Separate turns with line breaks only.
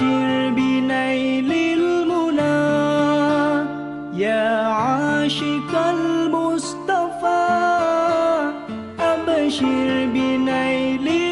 وبشر بنيل المنى. يا عاشق المصطفى أبشر بنيل المنى